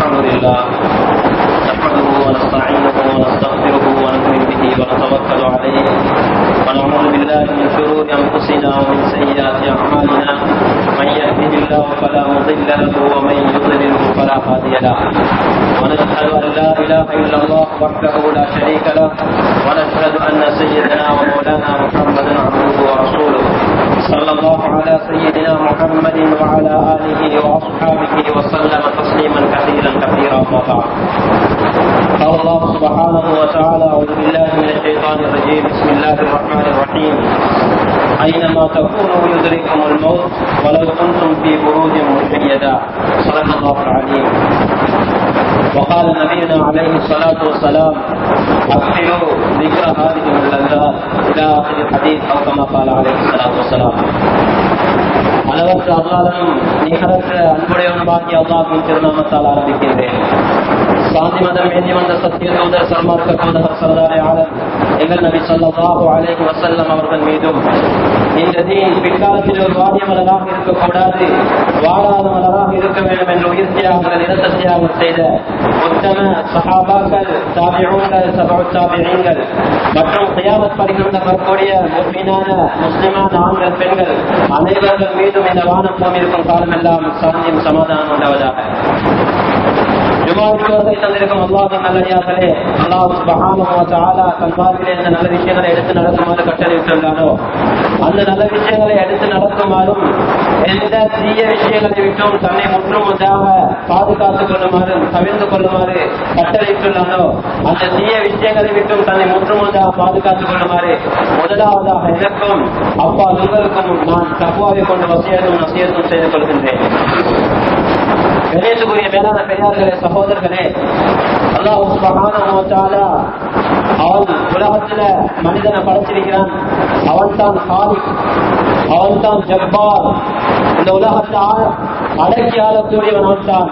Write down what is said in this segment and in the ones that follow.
الحمد لله نحمده ونستعينه ونستغفره ونؤمن به ونتوكل عليه ونعوذ بالله من شرور أنفسنا ومن سيئات أعمالنا. من يهده الله فلا مضل له ومن يضلله فلا هادي له. ونشهد أن لا إله إلا الله وحده لا شريك له ونشهد أن سيدنا ومولانا محمدا عبده ورسوله. صلى الله على سيدنا محمد وعلى آله وأصحابه وسلم تسليما كثيرا كثيرا ما بعد. قال الله سبحانه وتعالى أعوذ بالله من الشيطان الرجيم. بسم الله الرحمن الرحيم. أينما تكونوا يدرككم الموت ولو كنتم في بروج مشيدا صدق الله العليم وقال نبينا عليه الصلاة والسلام أكثروا ذكر هذه اللذات إلى آخر الحديث أو كما قال عليه الصلاة والسلام அளவற்ற அல்லாதனும் நிகரற்ற அன்புடையவனுமாகிய அல்லாஹின் திருநாமத்தால் ஆரம்பிக்கின்றேன் சாந்தி மதம் ஏந்தி வந்த சத்திய தூதர் சர்மார்க்க தூதர் சரதாரே ஆளர் எங்கள் நபி சொல்லாஹு அலைஹி வசல்லம் அவர்கள் மீதும் இந்த பிற்காலத்தில் ஒரு வாடிய மலராக இருக்கக்கூடாது வாழாத மலராக இருக்க வேண்டும் என்று உயிர் தியாகங்கள் செய்த உத்தம சஹாபாக்கள் தாபியூங்கள் சபா தாபியங்கள் மற்றும் கியாமத் பரிகின்ற வரக்கூடிய முஸ்லிமான முஸ்லிமான ஆண்கள் பெண்கள் அனைவர்கள் மீதும் இந்த வானம் பூமி இருக்கும் காலமெல்லாம் சாந்தியும் சமாதானம் உண்டாவதாக ஜுமாவுக்கு தந்திருக்கும் அல்லாஹின் நல்லடியார்களே அல்லாஹ் சுபஹானஹு வ தஆலா இந்த நல்ல விஷயங்களை எடுத்து நடக்குமாறு கட்டளையிட்டுள்ளாரோ அந்த நல்ல விஷயங்களை எடுத்து நடக்குமாறும் எந்த தீய விஷயங்களை விட்டும் தன்னை முற்றுமுதாக பாதுகாத்துக் கொள்ளுமாறு தவிர்த்து கொள்ளுமாறு கட்டளையிட்டுள்ளாரோ அந்த தீய விஷயங்களை விட்டும் தன்னை முற்றுமுதாக பாதுகாத்துக் கொள்ளுமாறு முதலாவதாக எனக்கும் அப்பா உங்களுக்கும் நான் தகுவாவை கொண்டு வசியத்தும் நசியத்தும் செய்து கொள்கின்றேன் கணேசுக்குரிய மேலான பெரியார்களே சகோதரர்களே அல்லாஹ் அவன் உலகத்துல மனிதனை படைச்சிருக்கிறான். அவன் தான் ஹாலிக் அவன் தான் ஜப்பார். இந்த உலகத்தை அடக்கி ஆளக்கூடியவன் அவன் தான்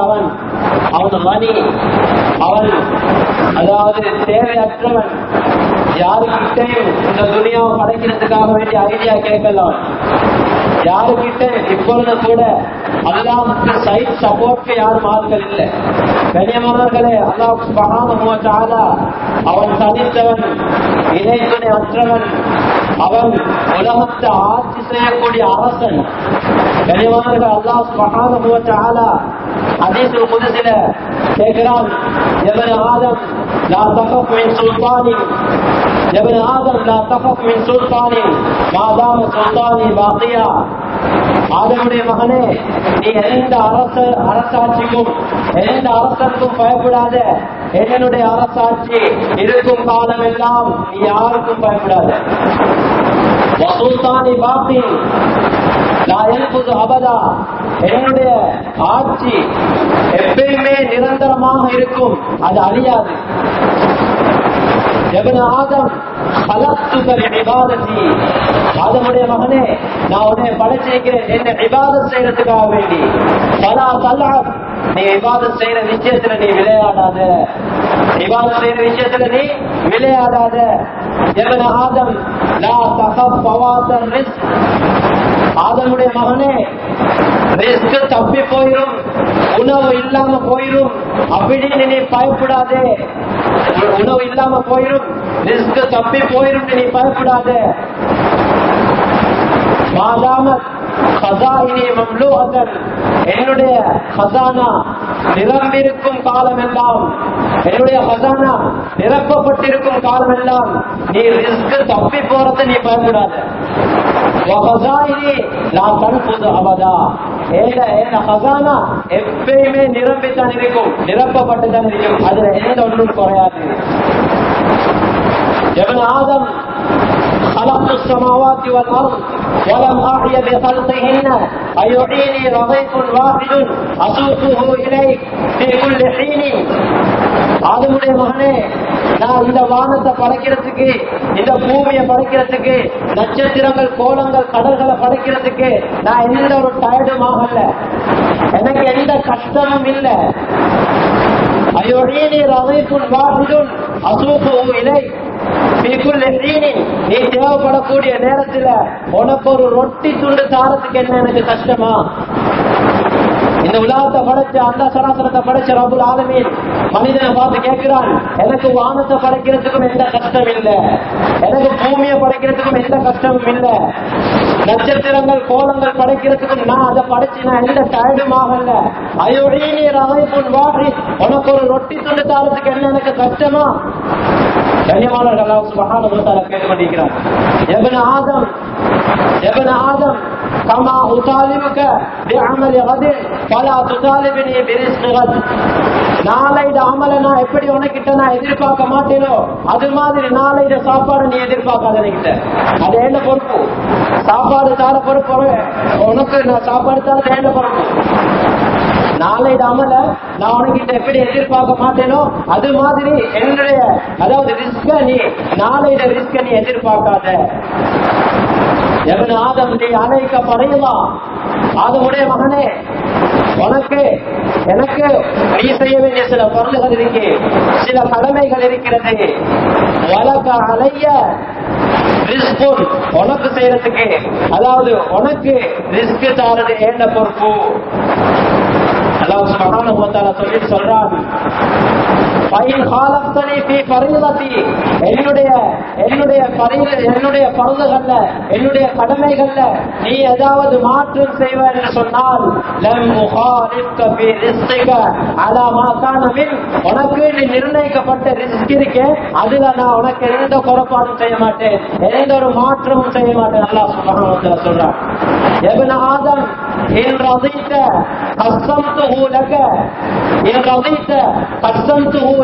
அவன் அவன் மணி அவன் அதாவது தேவையற்றவன். யாருக்கிட்டையும் இந்த துணியாவை படைக்கிறதுக்காக வேண்டிய ஐடியா கேட்கலாம். யாருக்கிட்ட இப்பொழுது கூட அல்லாவுக்கு சைட் சப்போர்ட்க்கு யாரும் ஆட்கள் இல்லை? கனியமானவர்களே அல்லாவுக்கு மகான அவன் தனித்தவன் இணைத்துணை அற்றவன் அவன் உலகத்தை ஆட்சி செய்யக்கூடிய அரசன். கனியமானவர்கள் அல்லாஹ் மகான அதீசுல் புதுசில கேட்கிறான் எவன் ஆதம் நான் லா தகப் மின் சுல்தானி எவன் ஆதம் லா தகப் மின் சுல்தானி மாதாம சுல்தானி பாத்தியா ஆதமுடைய மகனே நீ எந்த அரச அரசாட்சிக்கும் எந்த அரசருக்கும் பயப்படாத என்னுடைய அரசாட்சி இருக்கும் காலம் எல்லாம் நீ யாருக்கும் பயப்படாத நான் பாத்தி அபதா என்னுடைய ஆட்சி எப்பயுமே நிரந்தரமாக இருக்கும் அது அழியாது ஆதமுடைய மகனே நான் உன்னை படைச்சிருக்கிறேன் என்ன விவாதம் செய்யறதுக்காக வேண்டி பலா தல்லா நீ விவாதம் செய்யற விஷயத்துல நீ விளையாடாத விவாதம் செய்யற விஷயத்துல நீ விளையாடாத எவன ஆதம் நான் தகப் பவாதர் ஆதமுடைய மகனே ரிஸ்க் தப்பி போயிரும் உணவு இல்லாம போயிரும். அப்படின்னு நீ பயப்படாதே. உணவு இல்லாம போயிரும். ரிஸ்க் தப்பி போயிரும் நீ பயப்படாதே. மாதாம என்னுடைய ஹசானா நிரம்பிருக்கும் காலம் எல்லாம் என்னுடைய ஹசானா நிரப்பப்பட்டிருக்கும் காலம் எல்லாம் நீ ரிஸ்க் தப்பி போறது நீ பயப்படாத. நான் தடுப்பது அவதா எப்பயுமே நிரம்பித்தான் இருக்கும் நிரப்பப்பட்டுதான் இருக்கும் அதுல எந்த ஒன்றும் குறையாது எவன் ஆதம் خلقت السماوات والأرض ولم أعي بخلقهن أيعيني رغيف واحد أسوقه إليك في كل حين அதனுடைய மகனே நான் இந்த வானத்தை படைக்கிறதுக்கு இந்த பூமியை படைக்கிறதுக்கு நட்சத்திரங்கள் கோலங்கள் கடல்களை படைக்கிறதுக்கு நான் எந்த ஒரு டயர்டும் ஆகல. எனக்கு எந்த கஷ்டமும் இல்லை. அயோடீனி ரவைக்குள் வாசிடும் அசூப்பு இலை. நீ தேவைப்படக்கூடிய நேரத்துல உனக்கு ஒரு ரொட்டி துண்டு தாரத்துக்கு என்ன எனக்கு கஷ்டமா? இந்த உலகத்தை படைச்ச அந்த சராசரத்தை படைச்ச ரபுல் ஆலமீன் மனிதனை பார்த்து கேட்கிறான் எனக்கு வானத்தை படைக்கிறதுக்கும் எந்த கஷ்டம் இல்லை. எனக்கு பூமியை படைக்கிறதுக்கும் எந்த கஷ்டமும் இல்லை. நட்சத்திரங்கள் கோலங்கள் படைக்கிறதுக்கும் நான் அதை படைச்சு நான் எந்த டயர்டும் ஆகல அயோடீனி ரவைப்புன் வாடி உனக்கு ஒரு ரொட்டி துண்டு தாரத்துக்கு என்ன எனக்கு கஷ்டமா? கண்ணியமானவர்கள் அல்லாஹ் சுப்ஹானஹு வ தஆலா ஆதம் எபன ஆதம் கமா உதாலிபுக பிஅமலி கதின் ஃபலா துதாலிபினி நாளைட அமல நான் எப்படி உனக்கிட்ட நான் எதிர்பார்க்க மாட்டேனோ அது மாதிரி நாளைட சாப்பாடு நீ எதிர்பார்க்காத என்கிட்ட அது என்ன பொறுப்பு? சாப்பாடு தார பொறுப்பு உனக்கு நான் சாப்பாடு தார என்ன பொறுப்பு? நாளைட அமல நான் உனக்கிட்ட எப்படி எதிர்பார்க்க மாட்டேனோ அது மாதிரி என்னுடைய அதாவது ரிஸ்க நீ நாளைட ரிஸ்க நீ எதிர்பார்க்காத. எவன் ஆதம் நீ அழைக்க படையலாம் ஆதமுடைய மகனே உனக்கு எனக்கு நீ செய்ய வேண்டிய சில பொருள்கள் இருக்கு. சில கடமைகள் இருக்கிறது. வழக்க அலைய உனக்கு செய்யறதுக்கு. அதாவது உனக்கு ரிஸ்க் தாரது ஏண்ட பொறுப்பு. அல்லாஹ் சுப்ஹானஹு வ தஆலா சொல்லி சொல்றான். என்னுடைய என்னுடைய என்னுடைய பருதுகள்ல என்னுடைய கடமைகள்ல நீ ஏதாவது மாற்றம் செய்வ என்று சொன்னால் உனக்கு நீ நிர்ணயிக்கப்பட்ட ரிஸ்க் இருக்கே அதுல நான் உனக்கு எந்த குறைபாடும் செய்ய மாட்டேன். எந்த ஒரு மாற்றமும் செய்ய மாட்டேன். நல்லா சுப்ஹானஹு சொல்றான். எபன ஆதம் இன் ரதித்த கஸ்ஸம்துஹு லக. இன் ரதித்த கஸ்ஸம்துஹு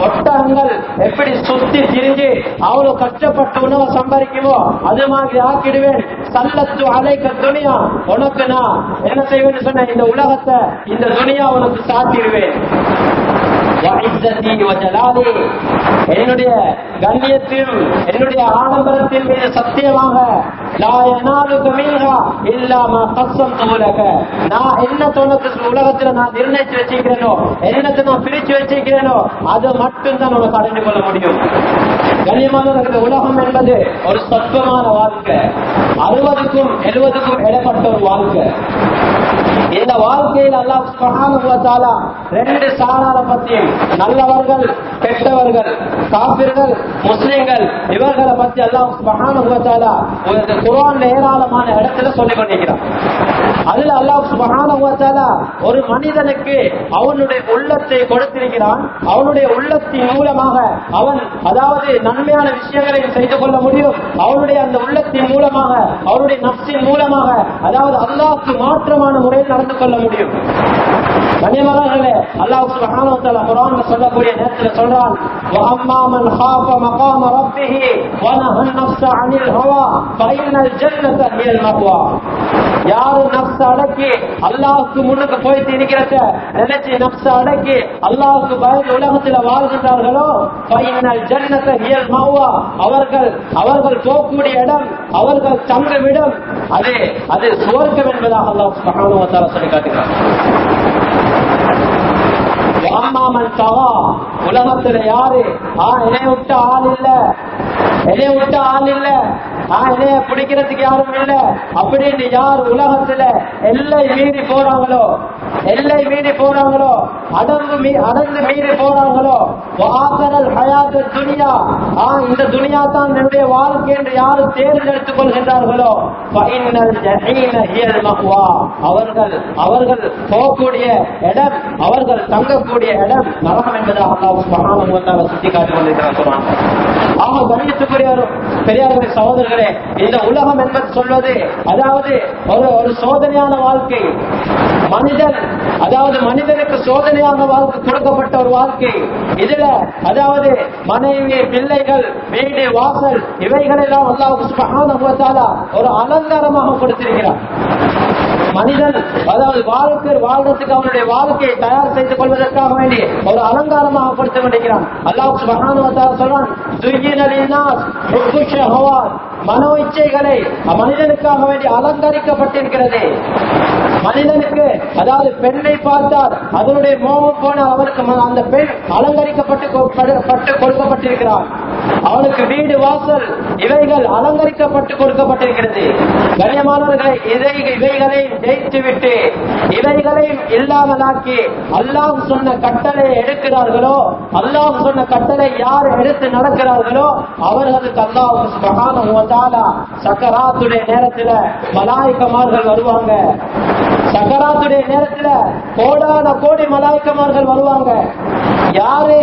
ஒட்டகங்கள் எப்படி சுத்தி திரிஞ்சு அவ்வளவு கஷ்டப்பட்டு உணவை சம்பாதிக்குமோ அது மாதிரி ஆக்கிடுவேன். சல்லத்து அலைக்க துணியா உனக்கு நான் என்ன செய்வேன்னு சொன்ன இந்த உலகத்தை இந்த துணியா உனக்கு சாத்திடுவேன். என்னுடைய கண்ணியத்தில் என்னுடைய ஆடம்பரத்தின் மீது சத்தியமாக இல்லாம நான் என்ன தோணத்துக்கு உலகத்துல நான் நிர்ணயிச்சு வச்சிருக்கிறேனோ என்னத்தை நான் பிரிச்சு வச்சிருக்கிறேனோ அது மட்டும்தான் உனக்கு அறிந்து கொள்ள முடியும். கண்ணியமான உலகம் என்பது ஒரு சத்துவமான வாழ்க்கை. அறுபதுக்கும் எழுபதுக்கும் இடப்பட்ட ஒரு வாழ்க்கை. இந்த வாழ்க்கையில் அல்லாஹ் ரெண்டு சாரார பத்தியும் நல்லவர்கள் கெட்டவர்கள் காப்பிர்கள் முஸ்லிம்கள் இவர்களை பத்தி அல்லாஹ் சுப்ஹானஹு வ சாலா உங்களுக்கு குர்ஆன்ல ஏராளமான இடத்துல சொல்லிக் கொண்டிருக்கிறார் அதுல அல்லாஹ் சுபகான ஒரு மனிதனுக்கு அவனுடைய உள்ளத்தை கொடுத்திருக்கிறான். அவனுடைய உள்ளத்தின் மூலமாக அவன் அதாவது நன்மையான விஷயங்களை செய்து கொள்ள முடியும். அவனுடைய அந்த உள்ளத்தின் மூலமாக அவருடைய நப்சின் மூலமாக அதாவது அல்லாஹுக்கு மாற்றமான முறையில் நடந்து கொள்ள முடியும். கண்ணியமானவர்களே அல்லாஹ் சுப்ஹானஹு வ தஆலா குர்ஆன்ல சொல்லக்கூடிய நேரத்துல சொல்றான் وَأَمَّا مَنْ خَافَ مَقَامَ رَبِّهِ وَنَهَى النَّفْسَ عَنِ الْهَوَى فَإِنَّ الْجَنَّةَ هِيَ الْمَأْوَى யாரு நப்ச அடக்கி அல்லாஹ்வுக்கு முன்னுக்கு போயிட்டு இருக்கிறத நினைச்சு நப்ச அடக்கி அல்லாஹ்வுக்கு பயந்து உலகத்துல வாழ்கின்றார்களோ ஃபைனல் ஜன்னத ஹியல் மௌவா அவர்கள் அவர்கள் போகக்கூடிய இடம் அவர்கள் தங்குமிடம் அது அது சுவர்க்கம் என்பதாக அல்லாஹ் சுப்ஹானஹு வ தஆலா சொல்லி காட்டுகிறார் அம்மாமன் தவா உலகத்துல யாரு? ஆ என்னைய விட்ட ஆள் இல்ல. என்னைய விட்டு ஆள் இல்ல. ஆ என்னைய பிடிக்கிறதுக்கு யாரும் இல்ல. அப்படின்னு யார் உலகத்துல எல்லை மீறி போறாங்களோ எல்லை மீறி போறாங்களோ அடர்ந்து மீ மீறி போறாங்களோ ஆசரல் ஹயாத்து துனியா. ஆ இந்த துனியா தான் என்னுடைய வாழ்க்கை என்று யாரு தேர்ந்தெடுத்துக் கொள்கின்றார்களோ. அவர்கள் அவர்கள் போகக்கூடிய இடம் அவர்கள் தங்கக்கூடிய இடம் நரகம் என்பதாக அல்லாஹ் சுட்டி காட்டிக் கொண்டிருக்கிறார் குர்ஆன். கணியத்துக்குரிய பெரியாருடைய சகோதரர்களே இந்த உலகம் என்பது சொல்வது அதாவது ஒரு ஒரு சோதனையான வாழ்க்கை. மனிதன் அதாவது மனிதனுக்கு சோதனையான வாழ்க்கை கொடுக்கப்பட்ட ஒரு வாழ்க்கை. இதுல அதாவது மனைவி பிள்ளைகள் வீடு வாசல் இவைகளெல்லாம் அல்லாவுக்கு ஒரு அலங்காரமாக கொடுத்திருக்கிறார். மனிதன் அதாவது வாழ்க்கை வாழ்றதுக்கு அவனுடைய வாழ்க்கையை தயார் செய்து கொள்வதற்காக வேண்டி ஒரு அலங்காரமாக கொடுத்து கொண்டிருக்கிறான். அல்லாஹ் மகானுவத்தார் சொல்றான் மனோ இச்சைகளை மனிதனுக்காக வேண்டி அலங்கரிக்கப்பட்டிருக்கிறது. மனிதனுக்கு அதாவது பெண்ணை பார்த்தால் அதனுடைய மோகம் போன அவருக்கு அந்த பெண் அலங்கரிக்கப்பட்டு கொடுக்கப்பட்டிருக்கிறார் அவனுக்கு வீடு வாசல் இவைகள் அலங்கரிக்கப்பட்டு கொடுக்கப்பட்டிருக்கிறது. கண்ணியமானவர்களை இதை இவைகளை ஜெயித்து விட்டு இவைகளையும் இல்லாமலாக்கி அல்லாஹ் சொன்ன கட்டளை எடுக்கிறார்களோ அல்லாஹ் சொன்ன கட்டளை யார் எடுத்து நடக்கிறார்களோ அவர்களுக்கு அல்லாஹ் சக்கராத்துடைய நேரத்துல மலாய்க்கமார்கள் வருவாங்க. சக்கராத்துடைய நேரத்துல கோடான கோடி மலாய்க்கமார்கள் வருவாங்க. யாரு?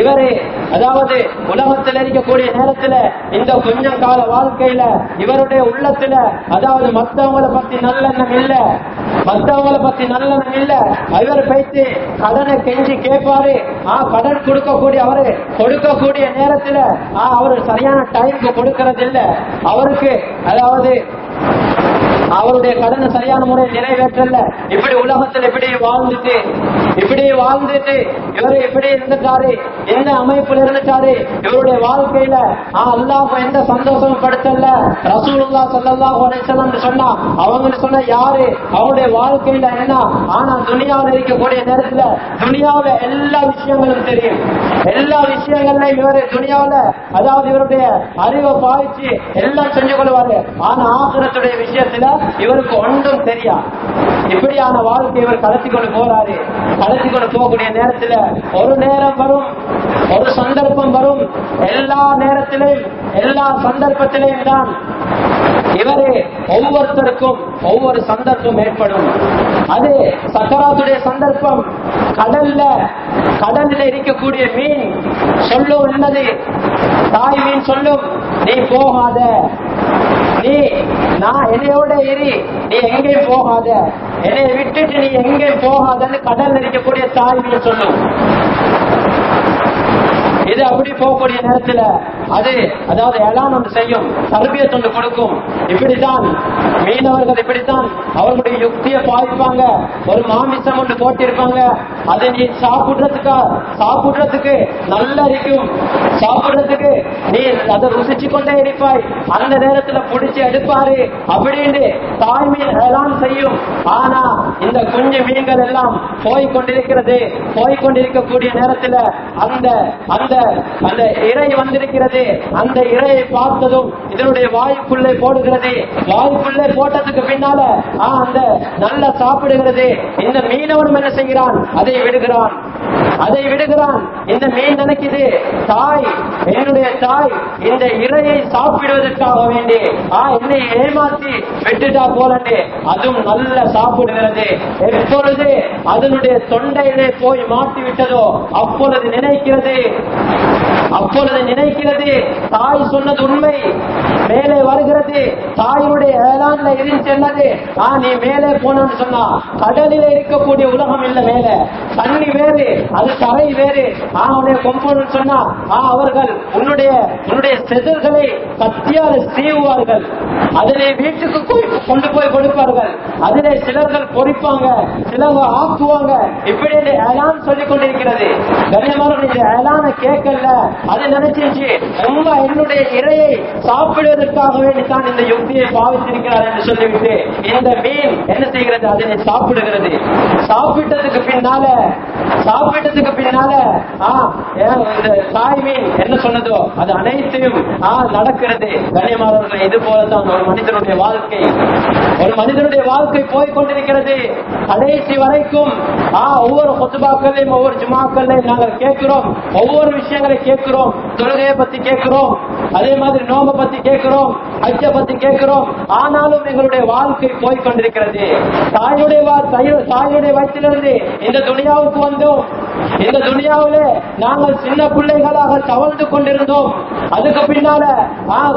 இவரு அதாவது உலகத்தில் இருக்கக்கூடிய நேரத்துல இந்த கொஞ்ச கால வாழ்க்கையில இவருடைய உள்ளத்துல அதாவது மத்தவங்களை பத்தி நல்லெண்ணம் இல்ல. மத்தவங்களை பத்தி நல்லெண்ணம் இல்ல. இவர் பைத்து கடனை கெஞ்சி கேட்பாரு. ஆ கடன் கொடுக்கக்கூடிய அவரு கொடுக்கக்கூடிய நேரத்துல ஆ அவரு சரியான டைமுக்கு கொடுக்கறது இல்ல அவருக்கு அதாவது அவருடைய கடனை சரியான முறையை நிறைவேற்றல. இப்படி உலகத்தில் இப்படி வாழ்ந்துட்டு இப்படி வாழ்ந்துட்டு இவரு இப்படி இருந்துட்டாரு என்ன அமைப்புல இருந்துட்டாரு இவருடைய வாழ்க்கையில ஆ, அல்லாஹ் எந்த சந்தோஷமும் படுத்தல. ரசூலுல்லா ஸல்லல்லாஹு சொன்னா அவங்க சொன்ன யாரு? அவருடைய வாழ்க்கையில என்ன? ஆனா துணியாவில் இருக்கக்கூடிய நேரத்துல துணியாவில எல்லா விஷயங்களும் தெரியும். எல்லா விஷயங்கள்லயும் இவரு துணியாவில அதாவது இவருடைய அறிவை பாய்ச்சி எல்லாம் செஞ்சு கொள்வாரு. ஆனா ஆசிரத்துடைய விஷயத்துல இவருக்கு ஒன்றும் தெரியா. இப்படியான வாழ்க்கை இவர் கலத்தி கொண்டு போறாரு. கலத்தி கொண்டு போகக்கூடிய நேரத்துல ஒரு நேரம் வரும் ஒரு சந்தர்ப்பம் வரும். எல்லா நேரத்திலும் எல்லா சந்தர்ப்பத்திலையும் தான் இவரே ஒவ்வொருத்தருக்கும் ஒவ்வொரு சந்தர்ப்பம் ஏற்படும். அது சக்கராத்துடைய சந்தர்ப்பம். கடல்ல கடலில் இருக்கக்கூடிய மீன் சொல்லும் என்னது? தாய் மீன் சொல்லும் நீ போகாத. நீ நான் என்னையோட எரி நீ எங்கேயும் போகாத. என்னை விட்டுட்டு நீ எங்கேயும் போகாதன்னு கடல் இருக்கக்கூடிய தாய்மையை சொல்லும். இது அப்படி போகக்கூடிய நேரத்துல அது அதாவது எல்லாம் ஒன்று செய்யும். தர்பியத் ஒன்று கொடுக்கும். இப்படித்தான் மீனவர்கள் இப்படித்தான். அவர்களுடைய யுக்தியை பாதிப்பாங்க ஒரு மாமிசம் ஒன்று போட்டிருப்பாங்க. அதை நீ சாப்பிடுறதுக்கா சாப்பிடுறதுக்கு நல்லா இருக்கும் சாப்பிடுறதுக்கு நீ அதை ருசிச்சு கொண்டே இருப்பாய். அந்த நேரத்துல புடிச்சு எடுப்பாரு அப்படின்னு தாய் மீன் எல்லாம் செய்யும். ஆனா இந்த குஞ்சு மீன்கள் எல்லாம் போய் கொண்டிருக்கிறது போய் கொண்டிருக்கக்கூடிய நேரத்துல அந்த அந்த அந்த இறை வந்திருக்கிறது அந்த இறையை பார்த்ததும் இதனுடைய வாய்க்குள்ளே போடுகிறது. வாய்ப்புள்ளே போட்டதுக்கு பின்னால அந்த நல்லா சாப்பிடுகிறது. இந்த மீனவனும் என்ன செய்கிறான்? விடுகிறான். அதை விடுகிறான். இந்த மீன் நினைக்குது தாய் என்னுடைய தாய் இந்த இறையை சாப்பிடுவதற்காக வேண்டி. ஆ என்னை ஏமாத்தி விட்டுட்டா போலண்டு அதுவும் நல்ல சாப்பிடுகிறது. எப்பொழுது அதனுடைய தொண்டையிலே போய் மாட்டி விட்டதோ அப்பொழுது நினைக்கிறது அப்பொழுது நினைக்கிறது தாய் சொன்னது உண்மை. மேலே வருகிறது தாயுடைய ஏலான்ல இருந்து என்னது ஆ நீ மேலே போனன்னு சொன்னா கடலில் இருக்கக்கூடிய உலகம் இல்ல மேலே. தண்ணி வேறு அது தரை வேறு. ஆ உடைய கொம்புன்னு சொன்னா ஆ அவர்கள் உன்னுடைய உன்னுடைய செதில்களை கத்தியால் சீவுவார்கள். அதிலே வீட்டுக்கு போய் கொண்டு போய் கொடுப்பார்கள். அதிலே சிலர்கள் பொறிப்பாங்க சிலவங்க ஆக்குவாங்க. இப்படி ஏலான் சொல்லிக் கொண்டிருக்கிறது. கண்ணியமானவர்கள் இந்த ஏலான கேட்கல. அது நினைச்சிருச்சு. ரொம்ப என்னுடைய இரையை சாப்பிடுவதற்காக வேண்டித்தான் இந்த யுக்தியை பாவித்திருக்கிறார் என்று சொல்லிவிட்டு இந்த மீன் என்ன செய்கிறது? அதனை சாப்பிடுகிறது. சாப்பிட்டதுக்கு பின்னால சாப்பிட்டதுக்கு பின்னால இந்த தாய் மீன் என்ன சொன்னதோ அது அனைத்தையும் நடக்கிறது. கண்ணியமானவர்கள் இது போலதான் ஒரு மனிதனுடைய வாழ்க்கை. ஒரு மனிதனுடைய வாழ்க்கை போய்கொண்டிருக்கிறது கடைசி வரைக்கும் ஒவ்வொரு கொத்துபாக்களையும் ஒவ்வொரு ஜுமாக்களையும் நாங்கள் கேட்கிறோம். ஒவ்வொரு விஷயங்களை கேட்கிறோம். தொழுகையை பத்தி கேட்கிறோம் அதே மாதிரி நோம்ப பத்தி கேட்கிறோம் ஹஜ்ஜ பத்தி கேட்கிறோம் ஆனாலும் எங்களுடைய வாழ்க்கை போய்கொண்டிருக்கிறது தாயுடைய தாயுடைய வயிற்றிலிருந்து இந்த துணியாவுக்கு வந்தோம். இந்த துணியாவிலே நாங்கள் சின்ன பிள்ளைகளாக தவழ்ந்து கொண்டிருந்தோம். அதுக்கு பின்னால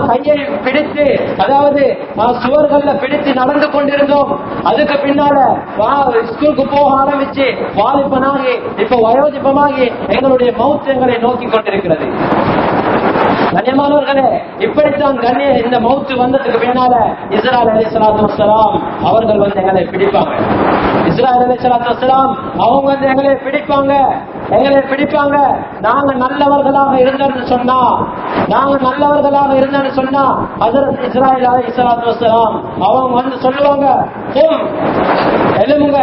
கையை பிடித்து அதாவது ஆ, சுவர்கள்ல பிடித்து நடந்து கொண்டிருந்தோம். அதுக்கு பின்னால ஸ்கூலுக்கு போக ஆரம்பிச்சு வாலிபனாகி இப்ப வயோதிபமாகி எங்களுடைய மௌத் எங்களை நோக்கி கொண்டிருக்கிறது. கண்ணியமானவர்களே இப்படித்தான் கண்ணிய இந்த மௌத்து வந்ததுக்கு பின்னால இஸ்ரால் அலி சலாத்து வசலாம் அவர்கள் வந்து எங்களை பிடிப்பாங்க. இஸ்ரால் அலி சலாத்து அவங்க வந்து எங்களை பிடிப்பாங்க. எங்களை பிடிப்பாங்க. நாங்க நல்லவர்களாக இருந்தோம்னு சொன்னா நாங்க நல்லவர்களாக இருந்தோம்னு சொன்னா ஹஜரத் இஸ்ராயல் அலி சலாத்து வசலாம் அவங்க வந்து சொல்லுவாங்க எழுமுங்க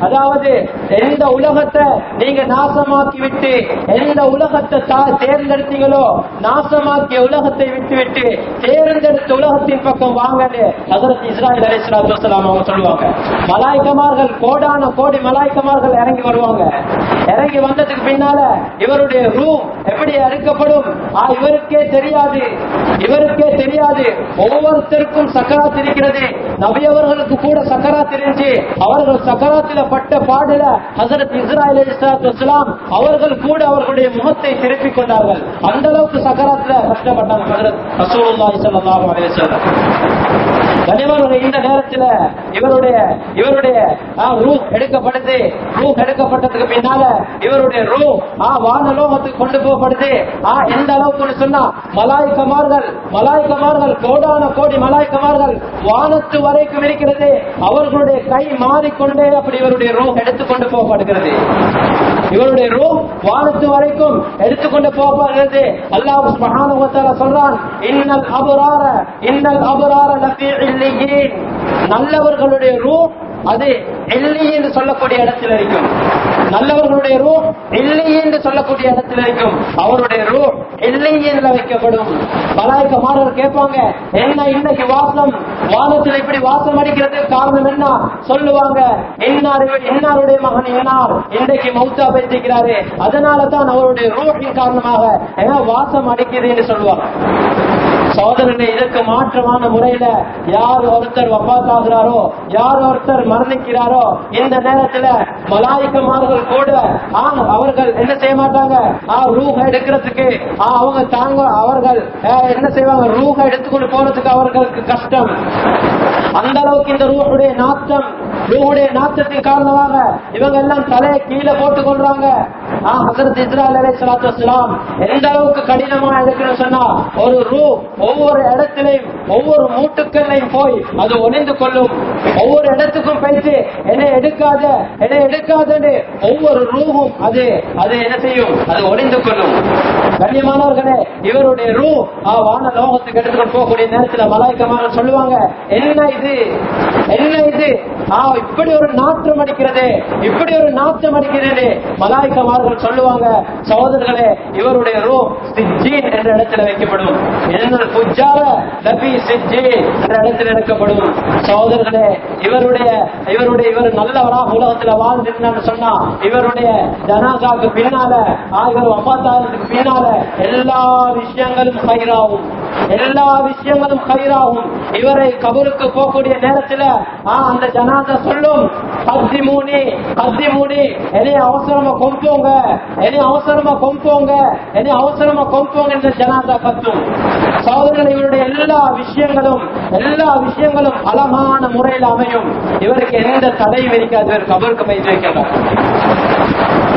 அதாவது எந்த உலகத்தை நீங்க நாசமாக்கி விட்டு எந்த உலகத்தை தேர்ந்தெடுத்தீங்களோ நாசமாக்கிய உலகத்தை விட்டு விட்டு தேர்ந்தெடுத்த உலகத்தின் பக்கம் வாங்க ஹசரத் இஸ்ராயல் அலிஸ்லாத்து வசலாம் அவங்க சொல்லுவாங்க. மலாய்க்கமார்கள் கோடான கோடி மலாய்க்கமார்கள் இறங்கி வருவாங்க. இறங்கி வந்ததுக்கு பின்னால இவருடைய ரூம் எப்படி அறுக்கப்படும்? இவருக்கே தெரியாது. இவருக்கே தெரியாது. ஒவ்வொருத்தருக்கும் சக்கராத் இருக்கிறது. நபி அவர்களுக்கு கூட சக்கராத் இருந்துச்சு. அவர்கள் சக்கராத்தில பட்ட பாடல ஹசரத் இஸ்ராயல் அலிஸ்லாத்து வசலாம் அவர்கள் கூட அவர்களுடைய முகத்தை திருப்பிக் கொண்டார்கள். அந்த அளவுக்கு சக்கராத்துல கஷ்டப்பட்டாங்க ஹசரத் ரசூலுல்லாஹி ஸல்லல்லாஹு அலைஹி வஸல்லம் இந்த நேரத்துல இவருடைய இவருடைய ஆ, ரூஹ் எடுக்கப்படுது. ரூஹ் எடுக்கப்பட்டதுக்கு பின்னால இவருடைய ரூ ஆ வானலோகத்துக்கு கொண்டு போகப்படுது. ஆ எந்த அளவுக்கு சொன்னா மலாய்க்கமார்கள் மலாய்க்கமார்கள் கோடான கோடி மலாய்க்கமார்கள் வானத்து வரைக்கும் இருக்கிறது. அவர்களுடைய கை மாறிக்கொண்டே அப்படி இவருடைய ரூ எடுத்துக்கொண்டு போகப்படுகிறது. இவருடைய ரூ வானத்து வரைக்கும் எடுத்துக்கொண்டு போகப்படுகிறது அல்லாஹ் மகானுகத்தால சொல்றான் இன்னல் அபரார இன்னல் அபுரார நல்லவர்களுடைய ரூ அது எல்லி என்று சொல்லக்கூடிய இடத்தில் இருக்கும். நல்லவர்களுடைய ரூ எல்லி என்று சொல்லக்கூடிய இடத்தில் இருக்கும். அவருடைய ரூ எல்லி என்று வைக்கப்படும். மலாய்க்க மாணவர் கேட்பாங்க என்ன இன்னைக்கு வாசம்? வானத்தில் இப்படி வாசம் அடிக்கிறதுக்கு காரணம் என்ன? சொல்லுவாங்க இன்னாருடைய மகன் இன்னார் இன்றைக்கு மௌத்தா பேசிக்கிறாரு. அதனால தான் அவருடைய ரூஹின் காரணமாக வாசம் அடிக்குது என்று சொல்லுவாங்க. சோதனை இதற்கு மாற்றமான முறையில யார் ஒருத்தர் வப்பாத்தாகிறாரோ யார் ஒருத்தர் மரணிக்கிறாரோ இந்த நேரத்துல மலாய்க்கமார்கள் கூட ஆம் அவர்கள் என்ன செய்ய மாட்டாங்க ஆ, ரூஹ எடுக்கிறதுக்கு அவங்க தாங்க அவர்கள் என்ன செய்வாங்க? ரூஹ எடுத்துக்கொண்டு போறதுக்கு அவர்களுக்கு கஷ்டம். அந்த அளவுக்கு இந்த ரூஹுடைய நாத்தம் ரூவுடைய நாத்தத்தின் காரணமாக இவங்க எல்லாம் தலையை கீழே போட்டுக் கொள்றாங்க ஆ, ஹசரத் இஸ்ராயல் அலை சலாத்து வசலாம் எந்த அளவுக்கு கடினமா இருக்குன்னு சொன்னா ஒரு ரூ ஒவ்வொரு இடத்திலையும் ஒவ்வொரு மூட்டுக்கள்லையும் போய் அது ஒளிந்து கொள்ளும். ஒவ்வொரு இடத்துக்கும் போயிட்டு என்னை எடுக்காத என்னை எடுக்காதன்னு ஒவ்வொரு ரூவும் அது அது என்ன செய்யும்? அது ஒளிந்து கொள்ளும். கண்ணியமானவர்களே இவருடைய ரூ ஆ, வான லோகத்துக்கு எடுத்துக்கொண்டு போகக்கூடிய நேரத்துல மலாய்க்கமாக சொல்லுவாங்க என்ன இது? என்ன இது? இப்படி ஒரு நாற்றம் அடிக்கிறது இப்படி ஒரு நாற்றம் அடிக்கிறது. மலாய்க்கமார்கள் சொல்லுவாங்க சகோதரர்களே இவருடைய ரூ சிஜ்ஜீன் என்ற இடத்துல வைக்கப்படும். என்ற இடத்துல எடுக்கப்படும். சகோதரர்களே இவருடைய இவருடைய இவர் நல்லவராக உலகத்துல வாழ்ந்திருந்தான்னு சொன்னா இவருடைய ஜனாசாக்கு பின்னால ஆ, இவர் பின்னால எல்லா விஷயங்களும் பயிராகும். எல்லா விஷயங்களும் கயிறாகும். இவரை கபருக்கு போகக்கூடிய நேரத்துல அந்த ஜனாத சொல்லும். கத்தி மூணி கத்தி மூணி என்னை அவசரமா கொம்போங்க என்னை அவசரமா கொம்போங்க என்னை அவசரமா கொம்போங்க என்ற ஜனாதா கத்தும். சகோதரர்கள் இவருடைய எல்லா விஷயங்களும் எல்லா விஷயங்களும் அழகான முறையில் அமையும். இவருக்கு எந்த தடையும் இருக்காது. இவர் கபருக்கு பயிற்சி வைக்கிறார்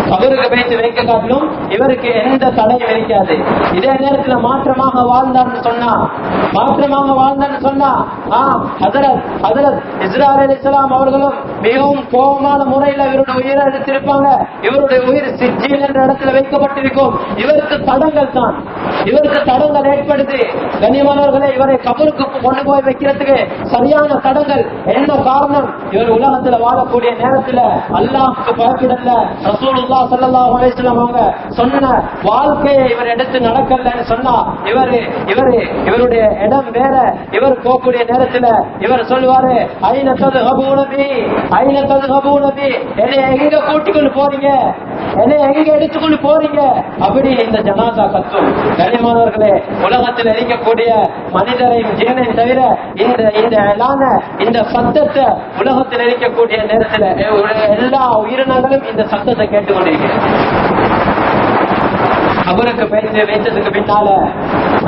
கபருக்கு பேச்சு வைக்க காட்டிலும் இவருக்கு எந்த தடையும் இருக்காது இதே நேரத்துல மாற்றமாக வாழ்ந்தார்னு சொன்னா மாற்றமாக வாழ்ந்தார்னு சொன்னா ஹசரத் ஹசரத் ஹதரத் அலி இஸ்லாம் அவர்களும் மிகவும் கோபமான முறையில இவருடைய உயிரை எடுத்திருப்பாங்க. இவருடைய உயிர் சிஜில் என்ற இடத்துல வைக்கப்பட்டிருக்கும். இவருக்கு தடங்கள் தான். இவருக்கு தடங்கள் ஏற்படுது. கனிமனவர்களை இவரை கபருக்கு கொண்டு போய் வைக்கிறதுக்கு சரியான தடங்கள். என்ன காரணம்? இவர் உலகத்துல வாழக்கூடிய நேரத்துல அல்லாஹுக்கு பயப்படல. ரசூலுல்லா ஸல்லல்லாஹு சல்லாஹ் அவங்க சொன்ன வாழ்க்கையை இவர் எடுத்து நடக்கலன்னு சொன்னா இவரு இவரு இவருடைய இடம் வேற. இவர் போகக்கூடிய நேரத்துல இவர் சொல்லுவாரு ஐநத்தது ததுஹபூன பி ஐன ததுஹபூன பி என்னை எங்க கூட்டிக்கொண்டு போறீங்க? என்ன எங்க எடுத்துக்கொண்டு போறீங்க? அப்படி இந்த ஜனாதா கத்தும் கனிமானவர்களே உலகத்தில் இருக்கக்கூடிய மனிதரையும் ஜீவனையும் தவிர இந்த இந்த எலான இந்த சத்தத்தை உலகத்தில் இருக்கக்கூடிய நேரத்தில் எல்லா உயிரினங்களும் இந்த சத்தத்தை கேட்டுக்கொண்டிருக்கிறது அவருக்கு பேச்சு வைத்ததுக்கு பின்னால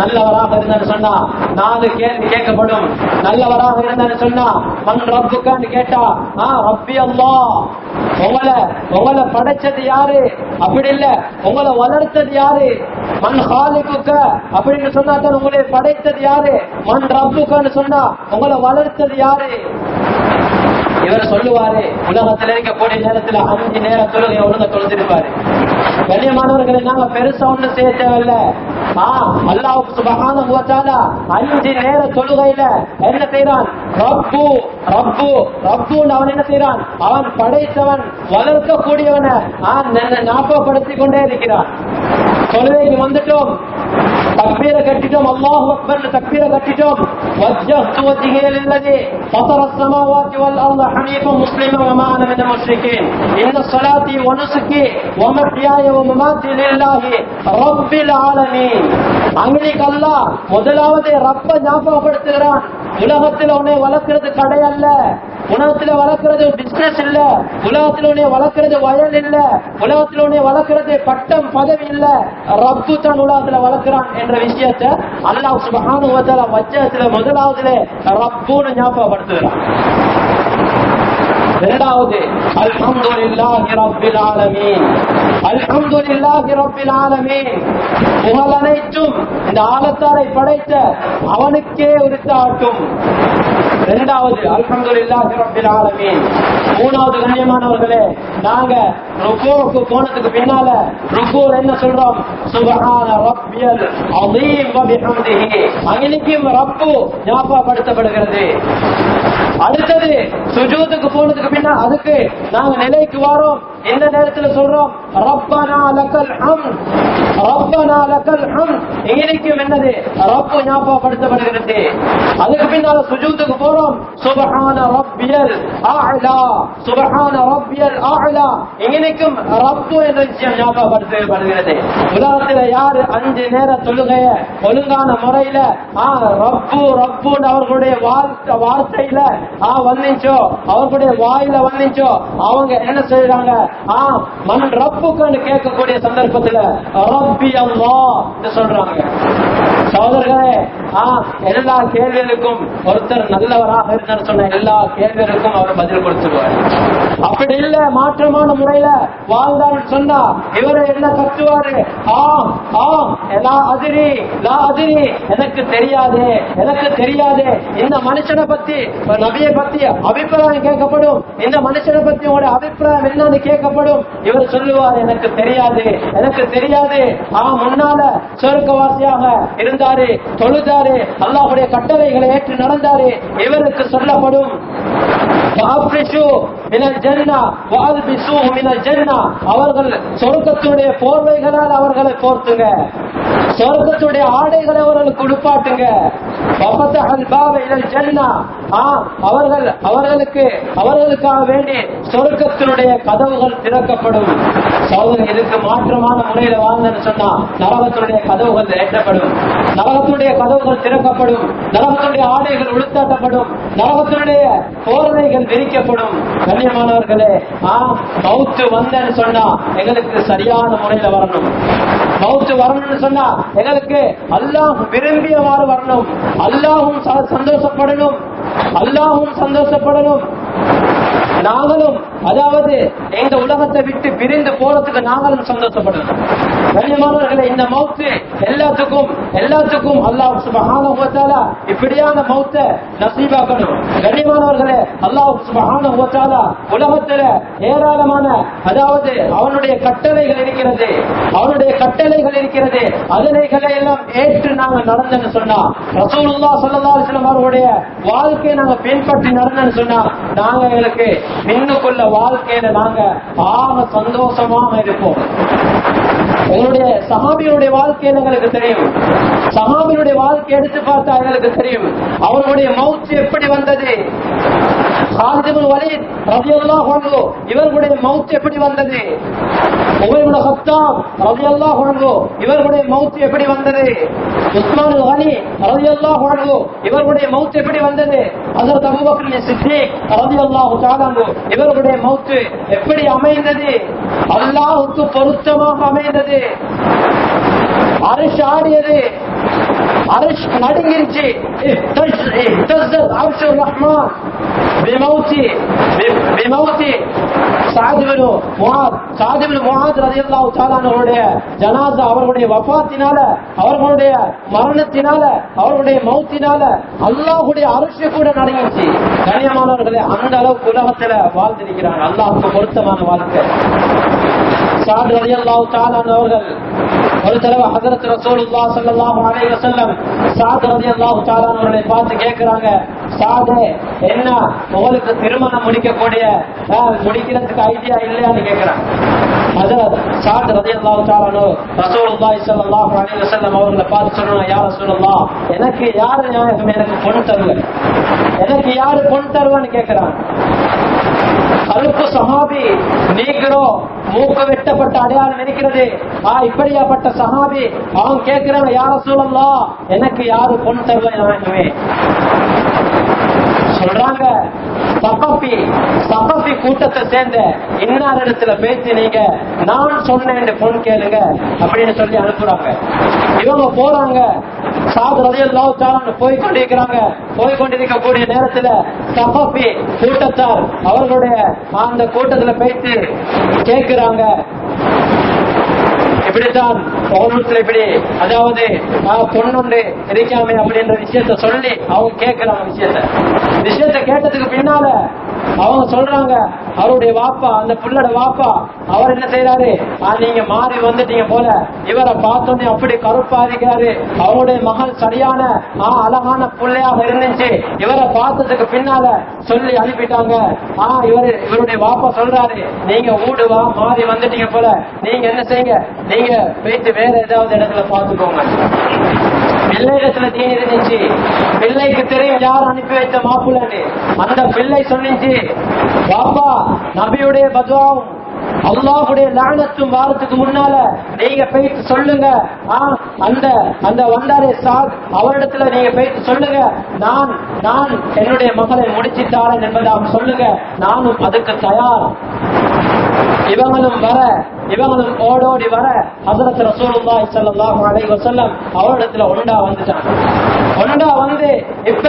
நல்லவராக இருந்தான்னு சொன்னா நாலு கேள்வி கேட்கப்படும். நல்லவராக இருந்தான்னு சொன்னா மண் ரப்புக்கான்னு கேட்டா ஆ ரப்பி அல்லா. உங்களை உங்களை படைச்சது யாரு? அப்படி இல்ல. உங்களை வளர்த்தது யாரு? மண் ஹாலிக்குக்க. அப்படின்னு சொன்னா தான் உங்களை படைத்தது யாரு? மண் ரப்புக்கான்னு சொன்னா உங்களை வளர்த்தது யாரு? இவர் சொல்லுவாரு உலகத்துல இருக்கக்கூடிய நேரத்துல அஞ்சு நேரத்துல தொழுகை ஒழுங்க தொழுதிருப்பாரு கண்ணியமானவர்களை நாங்க பெருசா ஒண்ணு செய்ய தேவையில்ல. அல்லாவுக்கு சுபகான அஞ்சு நேர தொழுகையில என்ன செய்யறான் ரப்பு ரப்பு ரப்புன்னு அவன் என்ன செய்யறான் அவன் படைத்தவன் வளர்க்கக்கூடியவன. ஞாபகப்படுத்திக் கொண்டே இருக்கிறான். தொழுகைக்கு வந்துட்டோம். தக்பீர கட்டிட்டோம் அல்லாஹ் அக்பர் தக்பீர கட்டிட்டோம் وجهت وجهي للذي فطر السماوات والارض حنيفا مسلما وما انا من المشركين ان صلاتي ونسكي ومحياي ومماتي لله رب العالمين அங்கிலிக்கு அல்லாஹ் முதலாவது ரப்ப ஞாபகப்படுத்துகிறான் உலகத்தில் உன்னை வளர்க்கிறது கடை அல்ல உலகத்துல வளர்க்கறது பிசினஸ் இல்ல. உலகத்துல வளர்க்கறது வயல் இல்ல. உலகத்துல வளர்க்கறது பட்டம் பதவி இல்ல. ரப்பு தான் உலகத்துல வளர்க்கிறான் என்ற விஷயத்த அல்லாஹ் சுபஹானுவத்தால வச்சத்துல முதலாவதுல ரப்புன்னு ஞாபகப்படுத்துகிறான். இரண்டாவது அல்ஹம்துலில்லாஹி ரப்பில் ஆலமீன். அல்ஹம்துலில்லாஹி ரப்பில் ஆலமீன். புகழ் அனைத்தும் இந்த ஆலத்தாரை படைத்த அவனுக்கே உரித்தாட்டும். இரண்டாவது அல்ஹம்துலில்லாஹி ரப்பில் ஆலமீன். மூணாவது கண்ணியமானவர்களே நாங்க ருக்கோவுக்கு போனதுக்கு பின்னால ருக்கோர் என்ன சொல்றோம்? சுபஹான ரப்பியல் அதீம் வ அங்கனிக்கும் ரப்பு ஞாபகப்படுத்தப்படுகிறது. அடுத்தது சுஜூத்துக்கு போனதுக்கு பின்னா அதுக்கு நாங்க நிலைக்கு வாரோம். எந்த நேரத்துல சொல்றோம்? ரப்பனா லக்கல் ஹம். ரப்பனா லக்கல் ஹம். எங்கனைக்கும் என்னது? ரப்பு ஞாபகப்படுத்தப்படுகிறது. அதுக்கு பின்னால சுஜூத்துக்கு சுஜூதுக்கு போறோம். சுபஹான ரப்பியல் ஆலா சுபஹான ரப்பியல் ஆலா எங்கனைக்கும் ரப்பு என்ற விஷயம் ஞாபகப்படுத்தப்படுகிறது. உலகத்துல யாரு அஞ்சு நேர தொழுகைய ஒழுங்கான முறையில ஆ ரப்பு ரப்புன்னு அவர்களுடைய வார்த்தையில ஆ வந்துச்சோ அவர்களுடைய வாயில வந்துச்சோ அவங்க என்ன செய்யறாங்க ஆ மண் ரப்புக்குன்னு கேட்கக்கூடிய சந்தர்ப்பத்துல ரப்பி அல்லா சொல்றாங்க. சோதர்களே எல்லா கேள்விகளுக்கும் ஒருத்தர் நல்லவராக இருந்தார் சொன்ன எல்லா கேள்விகளுக்கும் அவர் பதில் கொடுத்துருவார். அப்படி இல்ல மாற்றமான முறையில வாழ்ந்தார் சொன்னா இவரை என்ன கத்துவாரு? ஆம் ஆம் அதிரி அதிரி எனக்கு தெரியாது எனக்கு தெரியாது. இந்த மனுஷனை பத்தி நபியை பத்தி அபிப்பிராயம் கேட்கப்படும். இந்த மனுஷனை பத்தி உங்களுடைய அபிப்பிராயம் என்னன்னு கேட்கப்படும். இவர் சொல்லுவார் எனக்கு தெரியாது எனக்கு தெரியாது. ஆ முன்னால சொர்க்கவாசியாக இருந்த தொழுதாரு அல்லாஹுடைய கட்டளைகளை ஏற்று நடந்தாரு இவருக்கு சொல்லப்படும். அவர்கள் சொர்க்கத்துடைய போர்வைகளால் அவர்களை போர்த்துங்க. சொர்க்கத்துடைய ஆடைகளை அவர்களுக்கு உடுப்பாட்டுங்க. அவர்கள் அவர்களுக்கு அவர்களுக்காக வேண்டி சொர்க்கத்தினுடைய கதவுகள் திறக்கப்படும். சோதனை இதுக்கு மாற்றமான முறையில வாழ்ந்தன்னு சொன்னா நரகத்தினுடைய கதவுகள் ஏற்றப்படும். நரகத்தினுடைய கதவுகள் திறக்கப்படும். நரகத்தினுடைய ஆடைகள் உளுத்தாட்டப்படும் நரகத்தினுடைய போதனைகள் விரிக்கப்படும். கண்ணியமானவர்களே ஆ மவுத்து வந்தேன்னு சொன்னா எங்களுக்கு சரியான முறையில வரணும். மவுத்து வரணும்னு சொன்னா எங்களுக்கு அல்லாஹ் விரும்பியவாறு வரணும். அல்லாஹும் சந்தோஷப்படணும். அல்லாஹும் சந்தோஷப்படணும். நாங்களும் அதாவது இந்த உலகத்தை விட்டு பிரிந்து போறதுக்கு நாங்களும் சந்தோஷப்படுறோம். கண்ணியமானவர்களே இந்த மவுத்து எல்லாத்துக்கும் எல்லாத்துக்கும் அல்லாஹ் சுபஹான இப்படியான மௌத்த நசீபாக்கணும். கண்ணியமானவர்களே அல்லாஹ் சுபஹான உலகத்துல ஏராளமான அதாவது அவனுடைய கட்டளைகள் இருக்கிறது. அவனுடைய கட்டளைகள் இருக்கிறது. அதனைகளை எல்லாம் ஏற்று நாங்கள் நடந்தேன்னு சொன்னா ரசூலுல்லா சல்லா அலிஸ்லாம் அவர்களுடைய வாழ்க்கையை நாங்கள் பின்பற்றி நடந்தேன்னு சொன்னா நாங்க எங்களுக்கு இன்னுக்குள்ள வாழ்க்கையில நாங்க ஆக சந்தோஷமாக இருப்போம். உங்களுடைய சஹாபியுடைய வாழ்க்கையில எங்களுக்கு தெரியும். சகாபியுடைய வாழ்க்கை எடுத்து பார்த்தா எங்களுக்கு தெரியும். அவர்களுடைய மவுத்து எப்படி வந்தது? இவர்களுடைய மவுத்து எப்படி வந்தது? இவர்களுடைய மவுத்து எப்படி வந்தது? உஸ்மான் ஹனி ரவி அல்லாஹ் இவர்களுடைய மவுத்து எப்படி வந்தது? அதற்கு அபுபக்கர் சித்தி ரவியல்லாஹு இவர்களுடைய மவுத்து எப்படி அமைந்தது? அல்லாஹுக்கு பொருத்தமாக அமைந்தது. அரிசி ஆடியது. அரிஷ் நடுங்கிருச்சு. இஹ்தஸ்- இஹ்தஸ்ஸத் அர்ஷுர் ரஹ்மான். பிமௌத்தி பி- பிமௌத்தி. சாத் இப்னு முஆத் சாத் தஆலா அவர்களுடைய ஜனாசா அவர்களுடைய வஃபாத்தினால அவர்களுடைய மரணத்தினால அவர்களுடைய மௌத்தினால அல்லாஹ்வுடைய அரிசி கூட நடுங்கிச்சு கண்ணியமானவர்களே அந்த அளவுக்கு உலகத்துல வாழ்ந்திருக்கிறாங்க அல்லாஹ்வுக்கு பொருத்தமான வாழ்க்கை. சாது ரலியல்லாஹு தஆலா அவர்கள் ஒரு தடவை ஹஜரத் ரசூலுல்லாஹ் ஸல்லல்லாஹு அலைஹி வஸல்லம் சாத் ரலியல்லாஹு தஆலா அவர்களை பார்த்து கேக்குறாங்க சாதே என்ன? உங்களுக்கு திருமணம் முடிக்கக்கூடிய அஹ், முடிக்கிறதுக்கு ஐடியா இல்லையான்னு கேக்குறாங்க ஹஜரத் சாத் ரலியல்லாஹு தஆலா ரசூலுல்லாஹி ஸல்லல்லாஹு அலைஹி வஸல்லம் அவர்களை பார்த்து சொன்னாங்க யா ரசூலுல்லாஹ் எனக்கு யாரு நியாயம் எனக்கு பொன் தருவன் எனக்கு யாரு பொன் தருவான்னு கேக்குறாங்க கருப்பு சஹாபி நீக்கிறோ மூக்க வெட்டப்பட்ட அடையாளம் இருக்கிறது ஆ இப்படியாப்பட்ட சஹாபி அவன் கேட்கிறான் யார சொல்லலாம் எனக்கு யாரு பொன் தருவேன் சொல்றாங்க சபப்பி சபப்பி கூட்டத்தை சேர்ந்த இன்னார் இடத்துல பேசி நீங்க நான் சொன்னேன் போன் கேளுங்க அப்படின்னு சொல்லி அனுப்புறாங்க. இவங்க போறாங்க. போய் கொண்டிருக்கிறாங்க. போய் கொண்டிருக்கக்கூடிய நேரத்துல சபப்பி கூட்டத்தார் அவர்களுடைய அந்த கூட்டத்துல பேசி கேட்கிறாங்க. இப்படித்தான் உலகத்துல இப்படி அதாவது ஆஹ், பொண்ணுண்டு இருக்காமே அப்படின்ற விஷயத்த சொல்லி அவங்க கேட்கிறாங்க விஷயத்த. விஷயத்த கேட்டதுக்கு பின்னால அவங்க சொல்றாங்க அவருடைய வாப்பா அந்த புள்ளோட வாப்பா அவர் என்ன செய்யறாரு ஆஹ், நீங்க மாறி வந்துட்டீங்க போல. இவரை பார்த்தோன்னே அப்படி கருப்பா இருக்கிறாரு அவருடைய மகள் சரியான ஆ அழகான புள்ளையாக இருந்துச்சு. இவரை பார்த்ததுக்கு பின்னால சொல்லி அனுப்பிட்டாங்க. ஆஹ் இவரு இவருடைய வாப்பா சொல்றாரு நீங்க ஊடுவா மாறி வந்துட்டீங்க போல. நீங்க என்ன செய்யுங்க? நீங்க போயிட்டு வேற ஏதாவது இடத்துல பாத்துக்கோங்க வெள்ளையிடத்துல தேனி இருந்துச்சு. பிள்ளைக்கு தெரியும் யார் அனுப்பி வைத்த மாப்பிள்ளன்னு. அந்த பிள்ளை சொன்னிச்சு பாப்பா நபியுடைய பத்வாவும் அல்லாஹுடைய லானத்தும் வாரத்துக்கு முன்னால நீங்க போயிட்டு சொல்லுங்க. அந்த அந்த வந்தாரே சாத் அவரிடத்துல நீங்க போயிட்டு சொல்லுங்க. நான் நான் என்னுடைய மகளை முடிச்சிட்டாரன் என்பதாக சொல்லுங்க. நானும் அதுக்கு தயார். இவங்களும் வர இவங்களும் ஓடோடி வர ஹசரத் ரசூலுல்லாஹி ஸல்லல்லாஹு அலைஹி வஸல்லம் அவரிடத்துல ஒண்டா வந்துட்டாங்க. ஒண்டா வந்து இப்ப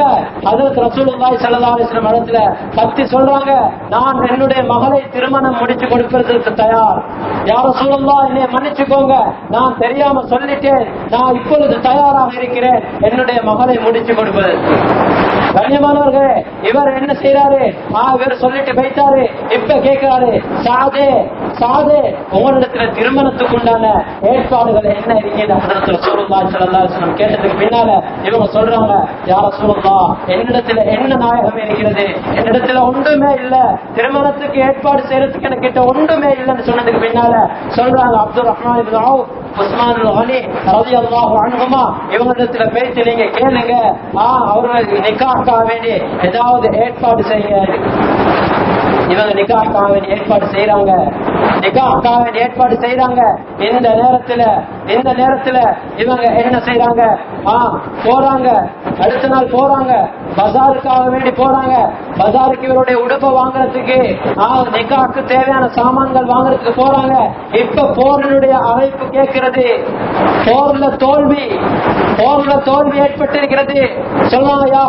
ஹசரத் ரசூலுல்லாஹி ஸல்லல்லாஹு அலைஹி வஸல்லம் இடத்துல கத்தி சொல்றாங்க நான் என்னுடைய மகளை திருமணம் முடிச்சு கொடுக்கறதுக்கு தயார். யார் ரசூலுல்லாஹ் என்னை மன்னிச்சுக்கோங்க நான் தெரியாம சொல்லிட்டேன் நான் இப்பொழுது தயாராக இருக்கிறேன் என்னுடைய மகளை முடிச்சு கொடுப்பதற்கு. கண்ணியமானவர்களே இவர் என்ன செய்யறாரு இவர் சொல்லிட்டு போயிட்டாரு. இப்ப கேட்கிறாரு சாதே சாதே உங்களிடத்துல திருமணத்துக்கு உண்டான ஏற்பாடுகள் என்ன இருக்கீங்க? ஹதரத்துல சூருல்லா சல்லாஹம் கேட்டதுக்கு பின்னால இவங்க சொல்றாங்க யார சூருல்லா என்னிடத்துல என்ன நாயகம் இருக்கிறது? என்னிடத்துல ஒன்றுமே இல்ல. திருமணத்துக்கு ஏற்பாடு செய்யறதுக்கு எனக்கு கிட்ட ஒன்றுமே இல்லைன்னு சொன்னதுக்கு பின்னால சொல்றாங்க அப்துல் ரஹ்மான் இப்னு உஸ்மான் அலி ரலியல்லாஹு அன்ஹுமா. இவங்களிடத்துல பேசி நீங்க கேளுங்க. ஆஹ் அவர்கள் நிக்காக்காக வேண்டி ஏதாவது ஏற்பாடு செய்யுங்க இவங்க நிக்காக்காக வேண்டி ஏற்பாடு செய்யறாங்க நிக்காக்காக வேண்டி ஏற்பாடு செய்யறாங்க இந்த நேரத்துல இந்த நேரத்துல இவங்க என்ன செய்யறாங்க ஆ போறாங்க. அடுத்த நாள் போறாங்க. பஜாருக்காக வேண்டி போறாங்க. பஜாருக்கு இவருடைய உடுப்பை வாங்குறதுக்கு ஆ நிக்காக்கு தேவையான சாமான்கள் வாங்குறதுக்கு போறாங்க. இப்ப போரனுடைய அழைப்பு கேட்கிறது. போர்ல தோல்வி. போர்ல தோல்வி ஏற்பட்டிருக்கிறது. சொல்லுவாங்க யா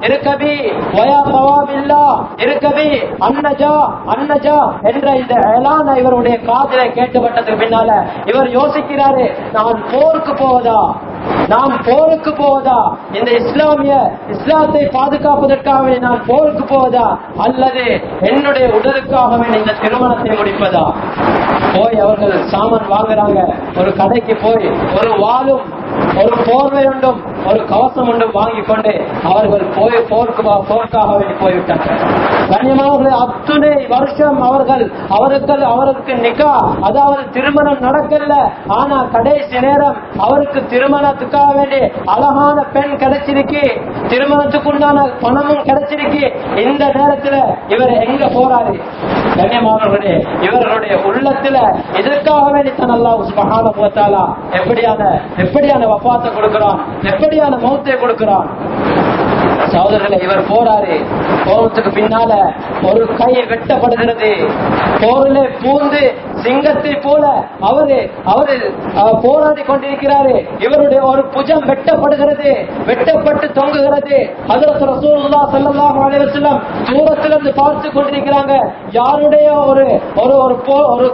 இருக்கபி வயா சவாபில்லா இருக்கபி அன்னஜா அன்னஜா என்ற இந்த ஏலான இவருடைய காதலை கேட்டுப்பட்டதுக்கு பின்னால இவர் யோசிக்கிறாரு நான் போருக்கு போவதா? நான் போருக்கு போவதா? இந்த இஸ்லாமிய இஸ்லாத்தை பாதுகாப்பதற்காக நான் போருக்கு போவதா? அல்லது என்னுடைய உடலுக்காகவே இந்த திருமணத்தை முடிப்பதா? போய் அவர்கள் சாமான் வாங்குறாங்க. ஒரு கடைக்கு போய் ஒரு வாழும் ஒரு போர்வை ஒன்றும் ஒரு கவசம் ஒன்றும் வாங்கி கொண்டு அவர்கள் போய் போர்க்கு போர்க்காக வேண்டி போய்விட்டார்கள். கண்ணியமானவர்களே அத்துணை வருஷம் அவர்கள் அவர்கள் அவருக்கு நிக்கா அதாவது திருமணம் நடக்கல. ஆனா கடைசி நேரம் அவருக்கு திருமணத்துக்காக வேண்டி அழகான பெண் கிடைச்சிருக்கு. திருமணத்துக்கு உண்டான பணமும் கிடைச்சிருக்கு. இந்த நேரத்துல இவர் எங்க போறாரு? கண்ணியமானவர்களே இவர்களுடைய உள்ளத்துல இதற்காக வேண்டி தன் அல்லாஹ் சுபஹானஹு போத்தாலா எப்படியான எப்படியான எப்படியான வஃபாத்தை கொடுக்கிறான். எப்படியான மௌத்தை கொடுக்கிறான்? சகோதரர்களை இவர் போறாரு. போறதுக்கு பின்னால ஒரு கை வெட்டப்படுகிறது. போரிலே பூந்து சிங்கத்தை போல அவரு அவரு போராடி கொண்டிருக்கிறாரு. இவருடைய ஒரு புஜம் வெட்டப்படுகிறது வெட்டப்பட்டு தொங்குகிறது. அதற்கு ரசூல்லா ஸல்லல்லாஹு அலைஹி தூரத்திலிருந்து பார்த்து கொண்டிருக்கிறாங்க. யாருடைய ஒரு ஒரு ஒரு போ- ஒரு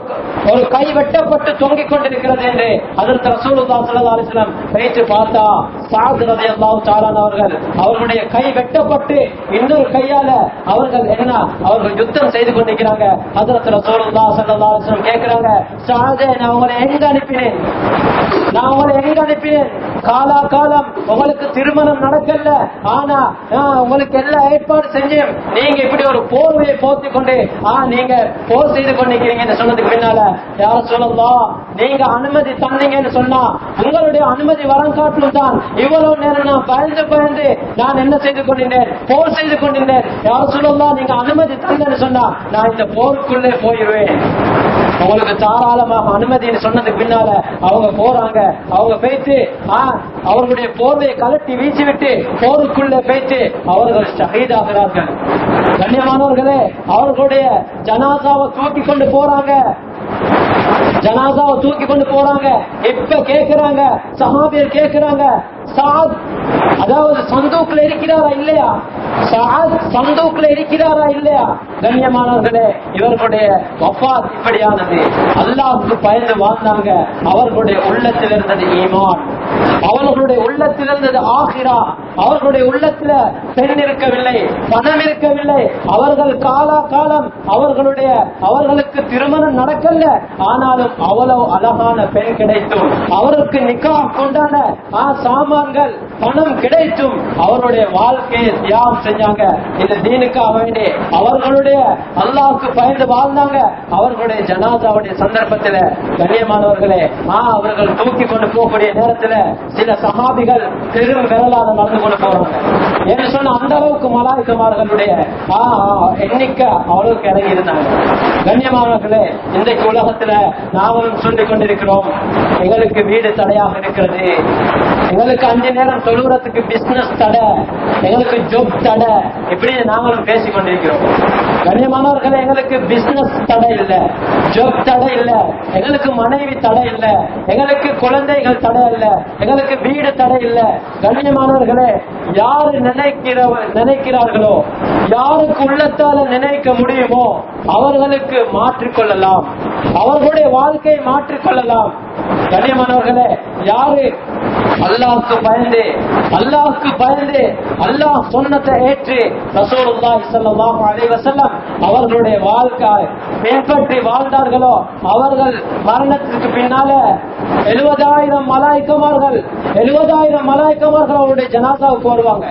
ஒரு கை வெட்டப்பட்டு தொங்கிக் கொண்டிருக்கிறது என்று அதற்கு ரசூலுல்லா ஸல்லல்லாஹு அலைஹி பேச்சு பார்த்தா சாத் ரலியல்லாஹு அவர்கள் அவர்களுடைய கை வெட்டப்பட்டு இன்னொரு கையால அவர்கள் என்ன அவர்கள் யுத்தம் செய்து கொண்டிருக்கிறாங்க. அதற்கு ரசூலுல்லா ஸல்லல்லாஹு அலைஹி வஸல்லம் சாதே நான் உங்களை எங்க அனுப்பினேன்? நான் உங்களை எங்க அனுப்பினேன்? காலா காலம் உங்களுக்கு திருமணம் நடக்கல. ஆனா நான் உங்களுக்கு எல்லா ஏற்பாடு செஞ்சேன். நீங்க இப்படி ஒரு போர்வையை போத்தி கொண்டு ஆ நீங்க போர் செய்து கொண்டிருக்கிறீங்கன்னு சொன்னதுக்கு பின்னால யார சொல்லலாம் நீங்க அனுமதி தந்தீங்கன்னு சொன்னா உங்களுடைய அனுமதி வரம் தான் இவ்வளவு நேரம் நான் பயந்து பயந்து நான் என்ன செய்து கொண்டிருந்தேன்? போர் செய்து கொண்டிருந்தேன். யார சொல்லலாம் நீங்க அனுமதி தந்தேன்னு சொன்னா நான் இந்த போருக்குள்ளே போயிருவேன். உங்களுக்கு தாராளமாக அனுமதின்னு சொன்னதுக்கு பின்னால அவங்க போறாங்க. அவங்க போயிட்டு அவர்களுடைய போர்வையை கலட்டி வீசி விட்டு போருக்குள்ள போயிட்டு அவர்கள் ஷஹீதாகிறார்கள். கண்ணியமானவர்களே அவர்களுடைய ஜனாசாவை தூக்கி கொண்டு போறாங்க. ஜனாசாவை தூக்கி கொண்டு போறாங்க. எப்ப கேக்குறாங்க? சஹாபியர் கேக்குறாங்க. சாத் அதாவது சந்தூக்ல இருக்கிறாரா இல்லையா? சாத் சந்தூக்ல இருக்கிறாரா இல்லையா? கண்ணியமானவர்களே இவர்களுடைய வஃபாத் இப்படியானது. அல்லாவுக்கு பயந்து வாழ்ந்தாங்க. அவர்களுடைய உள்ளத்தில் இருந்தது ஈமான். அவர்களுடைய உள்ளத்தில் இருந்தது ஆகிரா. அவர்களுடைய உள்ளத்துல பெண் இருக்கவில்லை பணம் இருக்கவில்லை. அவர்கள் காலா காலம் அவர்களுடைய அவர்களுக்கு திருமணம் நடக்கல. ஆனாலும் அவ்வளவு அழகான பெண் கிடைத்தும் அவருக்கு நிக்கா கொண்டான சாமான்கள் பணம் கிடைத்தும் அவருடைய வாழ்க்கையை தியாகம் செஞ்சாங்க. இந்த தீனுக்காக வேண்டி அவர்களுடைய அல்லாவுக்கு பயந்து வாழ்ந்தாங்க. அவர்களுடைய ஜனாதாவுடைய சந்தர்ப்பத்துல கண்ணியமானவர்களே அவர்கள் தூக்கி கொண்டு போகக்கூடிய நேரத்துல சில சஹாபிகள் பெரும் விரலாக நடந்து கொண்டு போறாங்க என்று சொன்ன அந்த அளவுக்கு மலாய்க்குமார்களுடைய ஆ, ஆ, எண்ணிக்கை அவ்வளவுக்கு இறங்கி இருந்தாங்க கண்ணியமானவர்களே இன்றைக்கு உலகத்துல நாங்களும் சொல்லிக் கொண்டிருக்கிறோம். எங்களுக்கு வீடு தடையாக இருக்கிறது. எங்களுக்கு அஞ்சு நேரம் தொழுகிறதுக்கு பிசினஸ் தடை எங்களுக்கு ஜோப் தடை. இப்படி நாங்களும் பேசிக் கொண்டிருக்கிறோம் எங்களுக்கு பிசினஸ் தடை இல்ல ஜோப் தடை இல்ல எங்களுக்கு மனைவி தடை இல்ல எங்களுக்கு குழந்தைகள் தடை இல்ல எங்களுக்கு வீடு தடை இல்ல. கண்ணியமானவர்களே யாரு நினைக்கிற நினைக்கிறார்களோ யாருக்கு உள்ளத்தால நினைக்க முடியுமோ அவர்களுக்கு மாற்றிக்கொள்ளலாம். அவர்களுடைய வாழ்க்கையை மாற்றிக்கொள்ளலாம். கண்ணியமானவர்களே யாரு அல்லாஹ்க்கு பயந்து அல்லாஹ்க்கு பயந்து அல்லாஹ் சொன்னத்தை ஏற்று ரசூலுல்லாஹி ஸல்லல்லாஹு அலைஹி வஸல்லம் அவர்களுடைய வாழ்க்கை பின்பற்றி வாழ்ந்தார்களோ அவர்கள் மரணத்திற்கு பின்னால எழுபதாயிரம் மலாய்க்கமார்கள் எழுபதாயிரம் மலாய்க்கமார்கள் அவருடைய ஜனாசாவுக்கு வருவாங்க.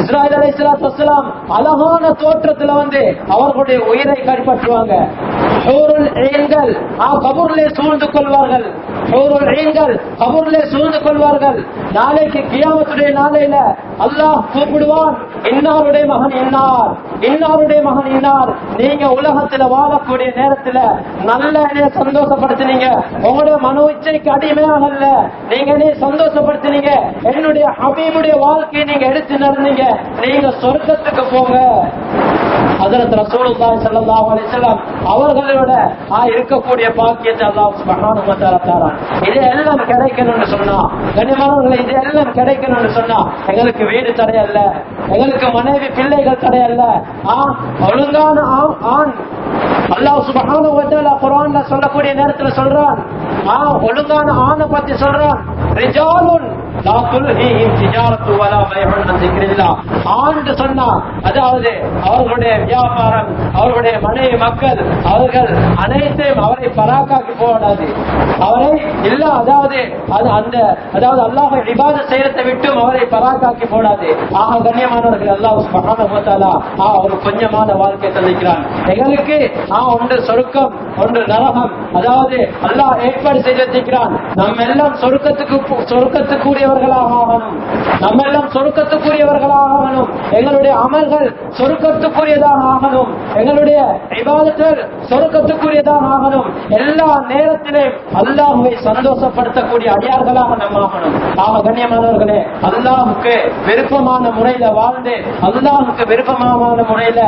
இஸ்ராயல் அலைஹிஸ்ஸலாத்து சலாத்துலாம் அழகான தோற்றத்துல வந்து அவர்களுடைய உயிரை கைப்பற்றுவாங்க ஆ கபூர்லே சூழ்ந்து கொள்வார்கள். ஹூருல் ஈன்கள் கபூர்லே சூழ்ந்து கொள்வார்கள். நாளைக்கு கியாமத்துடைய நாளையில அல்லாஹ் கூப்பிடுவான் இன்னாருடைய மகன் இன்னார் இன்னாருடைய மகன் இன்னார். நீங்க உலகத்துல வாழக்கூடிய நேரத்துல நல்ல என்னைய சந்தோஷப்படுத்தினீங்க. உங்களோட மனோ இச்சைக்கு அடிமையாகல நீங்க என்னைய சந்தோஷப்படுத்தினீங்க. என்னுடைய ஹபீபுடைய வாழ்க்கையை நீங்க எடுத்து நடந்தீங்க. நீங்க சொர்க்கத்துக்கு போங்க. ரசூலுல்லாஹி ஸல்லல்லாஹு அலைஹி வஸல்லம் அவர்களோட இருக்கக்கூடிய பாக்கியத்தை அல்லாஹ் சுப்ஹானஹு வ தஆலா தரான் இது எல்லாம் கிடைக்கணும்னு சொன்னா கனிமானவர்களே இது எல்லாம் கிடைக்கணும்னு சொன்னா எங்களுக்கு வீடு தடையல்ல எங்களுக்கு மனைவி பிள்ளைகள் தடையல்ல. ஆ ஒழுங்கான ஆண் அல்லாஹ் சுப்ஹானஹு வ தஆலா குர்ஆன்ல சொல்லக்கூடிய நேரத்துல சொல்றான். ஆ ஒழுங்கான ஆணை பத்தி சொல்றான். ரிஜாலுன் ஆண்டு சொன்னா அதாவது அவர்களுடைய வியாபாரம் அவர்களுடைய மனைவி மக்கள் அவர்கள் அனைத்தையும் அவரை பராக்காக்கி போடாது அவரை இல்ல அதாவது அது அந்த அதாவது அல்லாஹ் விவாத செய்யறதை விட்டும் அவரை பராக்காக்கி போடாது ஆக கண்ணியமானவர்கள் அல்லாஹ் சுப்ஹானஹு ஒரு கொஞ்சமான வாழ்க்கை தந்திக்கிறான் எங்களுக்கு ஆ ஒன்று சொருக்கம் ஒன்று நரகம். அதாவது அல்லாஹ் ஏற்பாடு செய்திருக்கிறான் நம்ம எல்லாம் சொருக்கத்துக்கு சொருக்கத்துக்குரியவர்களாக ஆகணும். நம்ம எல்லாம் சொருக்கத்துக்குரியவர்களாக ஆகணும். எங்களுடைய அமல்கள் சொருக்கத்துக்குரியதாக ஆகணும். எங்களுடைய விவாதத்தில் சொருக்கத்துக்குரியதாக ஆகணும். எல்லா நேரத்திலும் அல்லாஹுவை சந்தோஷப்படுத்தக்கூடிய அடியார்களாக நம்ம ஆகணும். ஆக கண்ணியமானவர்களே அல்லாஹுக்கு விருப்பமான முறையில வாழ்ந்து அல்லாஹுக்கு விருப்பமான முறையில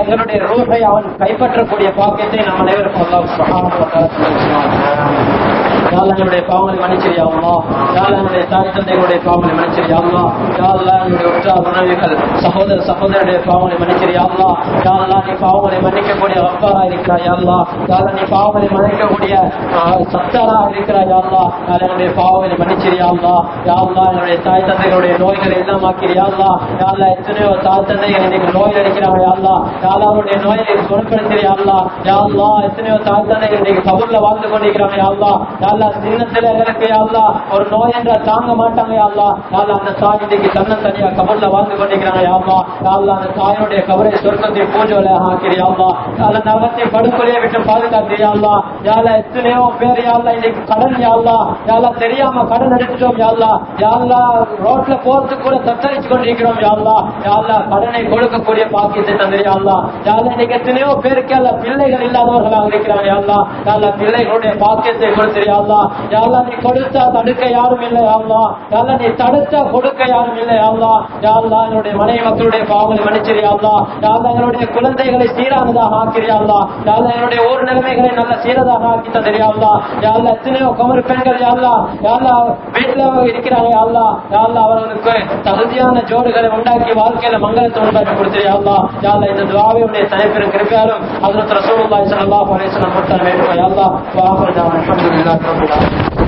எங்களுடைய ரூபை அவன் கைப்பற்றக்கூடிய பாக்கியத்தை நாம் அனைவருக்கும் அல்லாஹ் சுப்ஹானஹு வ தஆலா சொல்லியிருக்கிறான். யாழ்லா என்னுடைய பாவங்களை மன்னிச்சிரியாமா யாழ்லா என்னுடைய தாய் தந்தைகளுடைய பாவங்களை மன்னிச்சிரியாமா யாழ்லா என்னுடைய உற்றார் உணவிகள் சகோதர சகோதரனுடைய பாவங்களை மன்னிச்சிரியாமா யாழ்லா நீ பாவங்களை மன்னிக்கக்கூடிய அப்பாரா இருக்கிறாய் யாழ்லா யாழ்லா நீ பாவங்களை மன்னிக்கக்கூடிய ஆஹ், சத்தாரா இருக்கிறாய் யாழ்லா யாழ்லா என்னுடைய பாவங்களை மன்னிச்சிரியாமா யாழ்லா என்னுடைய தாய் தந்தைகளுடைய நோய்களை எல்லாம் ஆக்கிறியாமா யாழ்லா எத்தனையோ தாய் தந்தைகள் இன்னைக்கு நோயில் இருக்கிறாங்க யாழ்லா யாழ்லா அவருடைய நோயை குணப்படுத்திறியாமா யாழ்லா எத்தனையோ தாய் தந்தைகள் இன்னைக்கு கபூர்ல வாழ்ந்து கொண்டிருக்கிறாங்க யாழ்லா யாழ்லா சின்னத்துல யாழ்லா ஒரு நோய் என்றா தாங்க மாட்டாங்க யாழ்லா யாழ்லா அந்த தாய் இன்னைக்கு தன்ன தனியா கபூர்ல வாழ்ந்து கொண்டிருக்கிறாங்க யாழ்லா யாழ்லா அந்த தாயினுடைய கபரை சொர்க்கத்தை பூஜை ஆக்கிறியாமா நரகத்தை விட்டு யாழ்லா எத்தனையோ பேர் யாழ்லா இன்னைக்கு கடன் யாழ்லா யாழ்லா தெரியாம கடன் எடுத்துட்டோம் யாழ்லா யாழ்லா ரோட்ல போறதுக்கு கூட தத்தரிச்சு கொண்டிருக்கிறோம் யாழ்லா யாழ்லா கடனை கொடுக்கக்கூடிய பாக்கியத்தை தந்திரியாள்லா யாழ்லா இன்னைக்கு எத்தனையோ பேருக்கு பிள்ளைகள் இல்லாதவர்களாக இருக்கிறாங்க யாழ்லா யாழ்லா பிள்ளைகளுடைய பாக்கியத்தை யாழ்லா நீ கொடுத்தா தடுக்க யாரும் இல்லை யாழ்லா யாழ்லா நீ தடுத்தா கொடுக்க யாரும் இல்லை யாழ்லா யாழ்லா என்னுடைய மனைவி மக்களுடைய பாவங்களை மன்னிச்சிரியாள்லா யாழ்லா எங்களுடைய குழந்தைகளை சீரானதாக ஆக்கிறியாள்லா யாழ்லா என்னுடைய ஊர் நிலைமைகளை நல்ல சீரதாக ஆக்கி தந்திரியாள்லா யாழ்லா எத்தனையோ கமர் பெண்கள் யாழ்லா யாழ்லா வீட்டுல இருக்கிறாங்க யாழ்லா யாழ்லா அவர்களுக்கு தகுதியான ஜோடுகளை உண்டாக்கி வாழ்க்கையில மங்களத்தை உண்டாக்கி கொடுத்திரியாள்லா யாழ்லா இந்த துவாவை உடைய தனிப்பெரும் கிருப்பையாலும் அதில் ஸல்லல்லாஹு அலைஹி வஸல்லம் பொறுத்தவரை வேண்டுமா யாழ்லா வாஹர் ஜான் அல்ஹம்துலில்லாஹி ரப்பில் ஆலமீன்